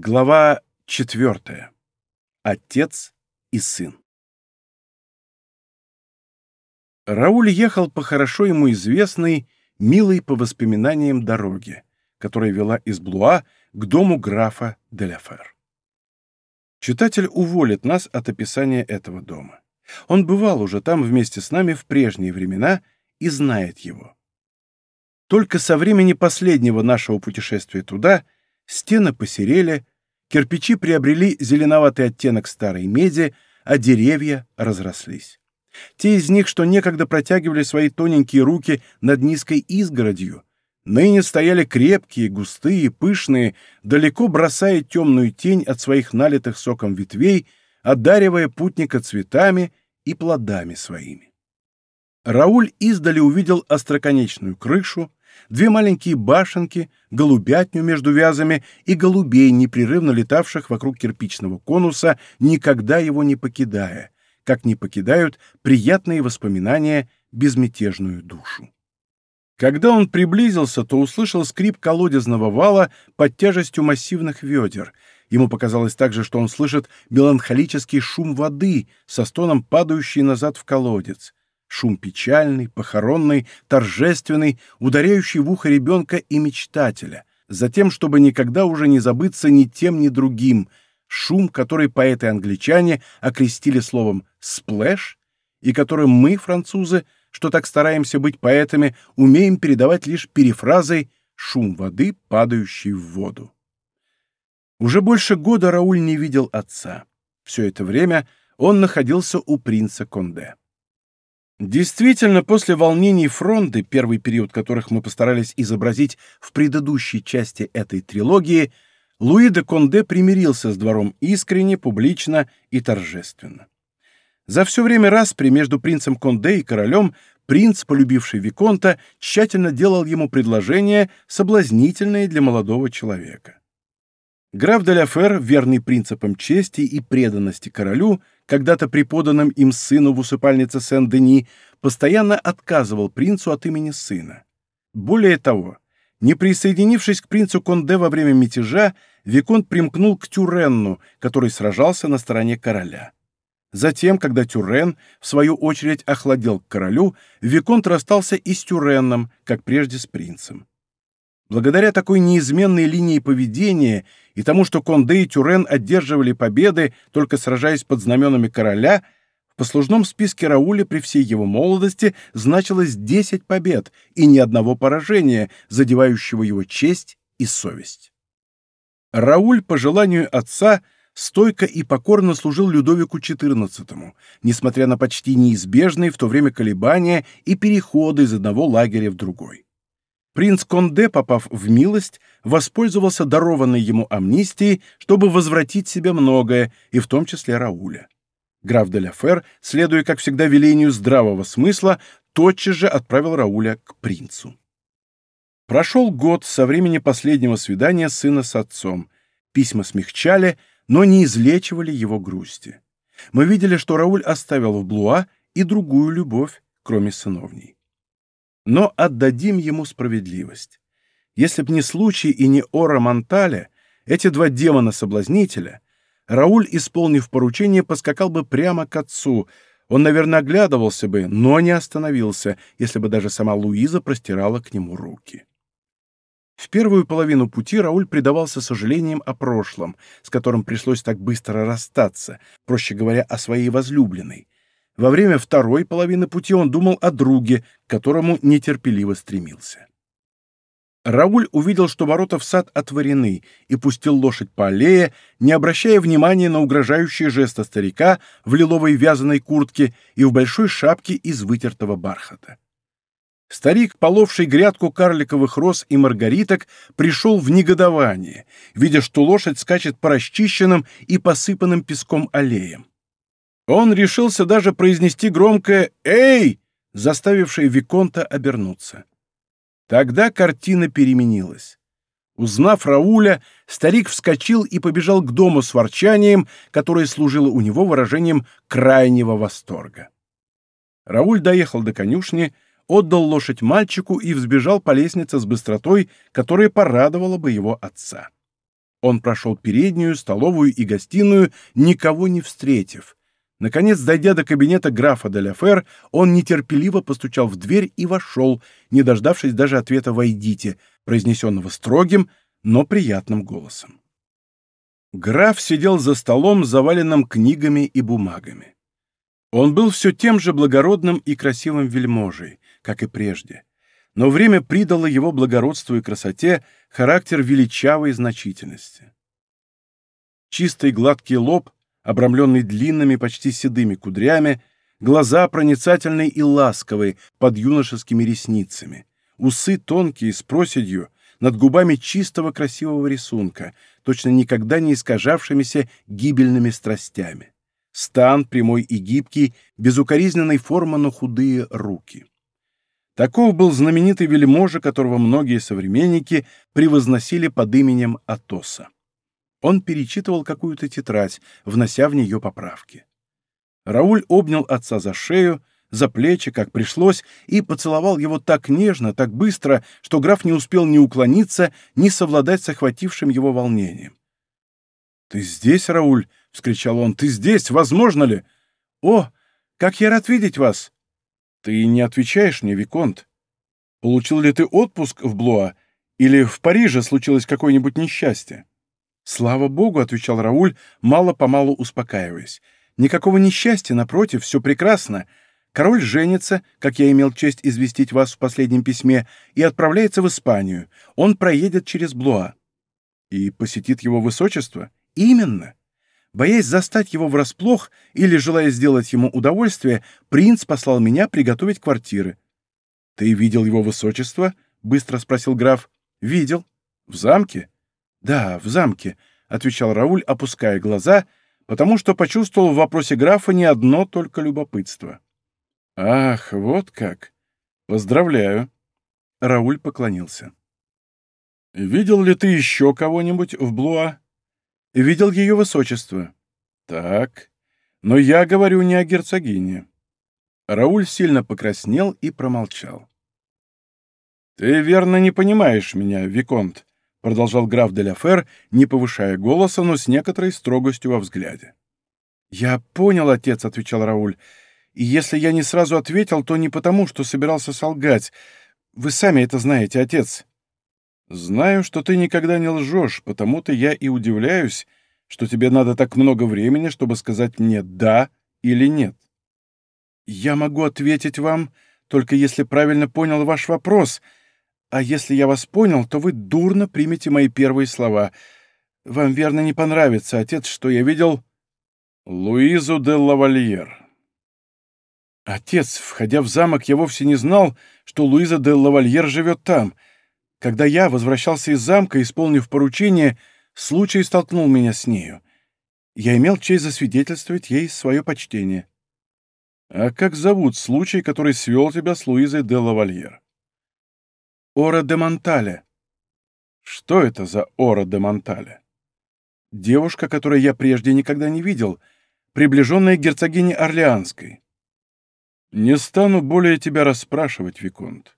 Глава четвертая. Отец и сын. Рауль ехал по хорошо ему известной, милой по воспоминаниям дороге, которая вела из Блуа к дому графа Деляфер. Читатель уволит нас от описания этого дома. Он бывал уже там вместе с нами в прежние времена и знает его. Только со времени последнего нашего путешествия туда – Стены посерели, кирпичи приобрели зеленоватый оттенок старой меди, а деревья разрослись. Те из них, что некогда протягивали свои тоненькие руки над низкой изгородью, ныне стояли крепкие, густые, пышные, далеко бросая темную тень от своих налитых соком ветвей, одаривая путника цветами и плодами своими. Рауль издали увидел остроконечную крышу, две маленькие башенки, голубятню между вязами и голубей, непрерывно летавших вокруг кирпичного конуса, никогда его не покидая, как не покидают приятные воспоминания безмятежную душу. Когда он приблизился, то услышал скрип колодезного вала под тяжестью массивных ведер. Ему показалось также, что он слышит меланхолический шум воды со стоном падающий назад в колодец. Шум печальный, похоронный, торжественный, ударяющий в ухо ребенка и мечтателя, затем, чтобы никогда уже не забыться ни тем, ни другим, шум, который поэты-англичане окрестили словом «splash», и которым мы, французы, что так стараемся быть поэтами, умеем передавать лишь перифразой «шум воды, падающей в воду». Уже больше года Рауль не видел отца. Все это время он находился у принца Конде. Действительно, после волнений фронты, первый период которых мы постарались изобразить в предыдущей части этой трилогии, Луи де Конде примирился с двором искренне, публично и торжественно. За все время распри между принцем Конде и королем принц, полюбивший Виконта, тщательно делал ему предложения, соблазнительные для молодого человека. Граф де Ляфер, верный принципам чести и преданности королю, когда-то преподанным им сыну в усыпальнице Сен-Дени, постоянно отказывал принцу от имени сына. Более того, не присоединившись к принцу Конде во время мятежа, Виконт примкнул к Тюренну, который сражался на стороне короля. Затем, когда Тюрен, в свою очередь, охладел к королю, Виконт расстался и с Тюренном, как прежде с принцем. Благодаря такой неизменной линии поведения и тому, что Конде и Тюрен одерживали победы, только сражаясь под знаменами короля, в послужном списке Рауля при всей его молодости значилось 10 побед и ни одного поражения, задевающего его честь и совесть. Рауль, по желанию отца, стойко и покорно служил Людовику XIV, несмотря на почти неизбежные в то время колебания и переходы из одного лагеря в другой. Принц Конде, попав в милость, воспользовался дарованной ему амнистией, чтобы возвратить себе многое, и в том числе Рауля. Граф де Ляфер, следуя, как всегда, велению здравого смысла, тотчас же отправил Рауля к принцу. Прошел год со времени последнего свидания сына с отцом. Письма смягчали, но не излечивали его грусти. Мы видели, что Рауль оставил в Блуа и другую любовь, кроме сыновней. Но отдадим ему справедливость. Если б не случай и не Ора Монталя, эти два демона-соблазнителя, Рауль, исполнив поручение, поскакал бы прямо к отцу. Он, наверное, оглядывался бы, но не остановился, если бы даже сама Луиза простирала к нему руки. В первую половину пути Рауль предавался сожалениям о прошлом, с которым пришлось так быстро расстаться, проще говоря, о своей возлюбленной, во время второй половины пути он думал о друге, к которому нетерпеливо стремился. Рауль увидел, что ворота в сад отворены, и пустил лошадь по аллее, не обращая внимания на угрожающие жесты старика в лиловой вязаной куртке и в большой шапке из вытертого бархата. Старик, половший грядку карликовых роз и маргариток, пришел в негодование, видя, что лошадь скачет по расчищенным и посыпанным песком аллеям. Он решился даже произнести громкое «Эй!», заставившее Виконта обернуться. Тогда картина переменилась. Узнав Рауля, старик вскочил и побежал к дому с ворчанием, которое служило у него выражением крайнего восторга. Рауль доехал до конюшни, отдал лошадь мальчику и взбежал по лестнице с быстротой, которая порадовала бы его отца. Он прошел переднюю, столовую и гостиную, никого не встретив. Наконец, дойдя до кабинета графа де Ляфер, он нетерпеливо постучал в дверь и вошел, не дождавшись даже ответа «Войдите», произнесенного строгим, но приятным голосом. Граф сидел за столом, заваленным книгами и бумагами. Он был все тем же благородным и красивым вельможей, как и прежде, но время придало его благородству и красоте характер величавой значительности. Чистый гладкий лоб, обрамленный длинными, почти седыми кудрями, глаза проницательные и ласковые, под юношескими ресницами, усы тонкие, с проседью, над губами чистого красивого рисунка, точно никогда не искажавшимися гибельными страстями. Стан прямой и гибкий, безукоризненной формы, но худые руки. Таков был знаменитый вельможа, которого многие современники превозносили под именем Атоса. Он перечитывал какую-то тетрадь, внося в нее поправки. Рауль обнял отца за шею, за плечи, как пришлось, и поцеловал его так нежно, так быстро, что граф не успел ни уклониться, ни совладать с охватившим его волнением. «Ты здесь, Рауль?» — вскричал он. «Ты здесь? Возможно ли?» «О, как я рад видеть вас!» «Ты не отвечаешь мне, Виконт. Получил ли ты отпуск в Блуа? Или в Париже случилось какое-нибудь несчастье?» «Слава богу!» — отвечал Рауль, мало-помалу успокаиваясь. «Никакого несчастья, напротив, все прекрасно. Король женится, как я имел честь известить вас в последнем письме, и отправляется в Испанию. Он проедет через Блуа. И посетит его высочество? Именно. Боясь застать его врасплох или желая сделать ему удовольствие, принц послал меня приготовить квартиры. «Ты видел его высочество?» — быстро спросил граф. «Видел. В замке?» «Да, в замке», — отвечал Рауль, опуская глаза, потому что почувствовал в вопросе графа не одно только любопытство. «Ах, вот как! Поздравляю!» Рауль поклонился. «Видел ли ты еще кого-нибудь в Блуа?» «Видел ее высочество». «Так, но я говорю не о герцогине». Рауль сильно покраснел и промолчал. «Ты верно не понимаешь меня, Виконт», — продолжал граф де Ляфер, не повышая голоса, но с некоторой строгостью во взгляде. «Я понял, отец», — отвечал Рауль. И если я не сразу ответил, то не потому, что собирался солгать. Вы сами это знаете, отец. Знаю, что ты никогда не лжешь, потому-то я и удивляюсь, что тебе надо так много времени, чтобы сказать мне «да» или «нет». Я могу ответить вам, только если правильно понял ваш вопрос, а если я вас понял, то вы дурно примете мои первые слова. Вам, верно, не понравится, отец, что я видел Луизу де Лавальер. Отец, входя в замок, я вовсе не знал, что Луиза де Лавальер живет там. Когда я возвращался из замка, исполнив поручение, случай столкнул меня с нею. Я имел честь засвидетельствовать ей свое почтение. А как зовут случай, который свел тебя с Луизой де Лавальер? Ора де Монтале. Что это за Ора де Монтале? Девушка, которую я прежде никогда не видел, приближенная к герцогине Орлеанской. «Не стану более тебя расспрашивать, Виконт.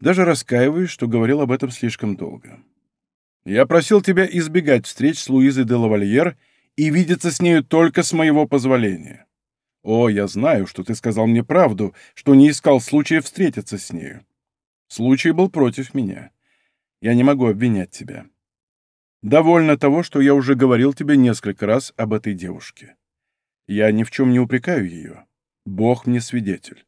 Даже раскаиваюсь, что говорил об этом слишком долго. Я просил тебя избегать встреч с Луизой де Лавальер и видеться с нею только с моего позволения. О, я знаю, что ты сказал мне правду, что не искал случая встретиться с нею. Случай был против меня. Я не могу обвинять тебя. Довольно того, что я уже говорил тебе несколько раз об этой девушке. Я ни в чем не упрекаю ее. Бог мне свидетель.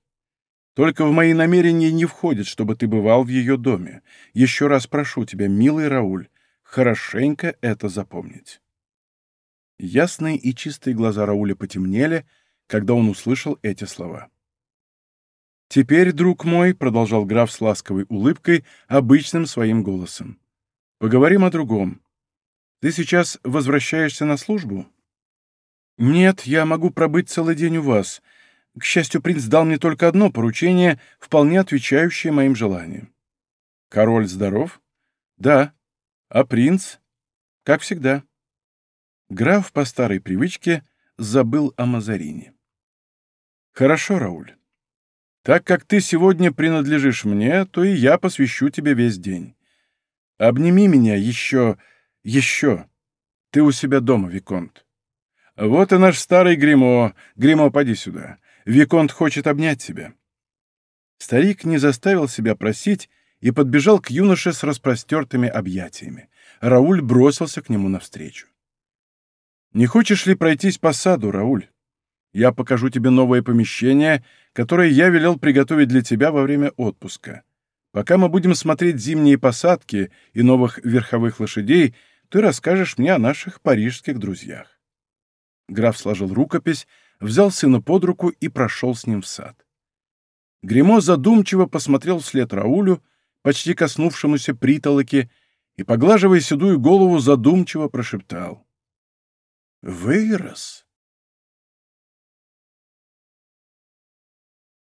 Только в мои намерения не входит, чтобы ты бывал в ее доме. Еще раз прошу тебя, милый Рауль, хорошенько это запомнить». Ясные и чистые глаза Рауля потемнели, когда он услышал эти слова. «Теперь, друг мой», — продолжал граф с ласковой улыбкой, обычным своим голосом, — «поговорим о другом. Ты сейчас возвращаешься на службу?» «Нет, я могу пробыть целый день у вас. К счастью, принц дал мне только одно поручение, вполне отвечающее моим желаниям. Король здоров? Да. А принц? Как всегда. Граф по старой привычке забыл о Мазарине. Хорошо, Рауль. Так как ты сегодня принадлежишь мне, то и я посвящу тебе весь день. Обними меня еще, еще. Ты у себя дома, Виконт. Вот и наш старый Гримо. Гримо, поди сюда. Виконт хочет обнять тебя. Старик не заставил себя просить и подбежал к юноше с распростертыми объятиями. Рауль бросился к нему навстречу. «Не хочешь ли пройтись по саду, Рауль? Я покажу тебе новое помещение, которое я велел приготовить для тебя во время отпуска. Пока мы будем смотреть зимние посадки и новых верховых лошадей, ты расскажешь мне о наших парижских друзьях». Граф сложил рукопись, взял сына под руку и прошел с ним в сад. Гремо задумчиво посмотрел вслед Раулю, почти коснувшемуся притолоки, и, поглаживая седую голову, задумчиво прошептал. «Вырос!